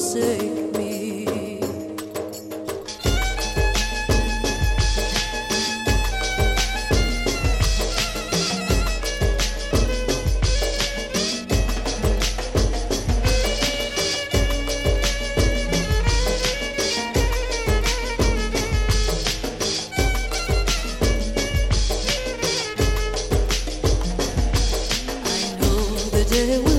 Save me. day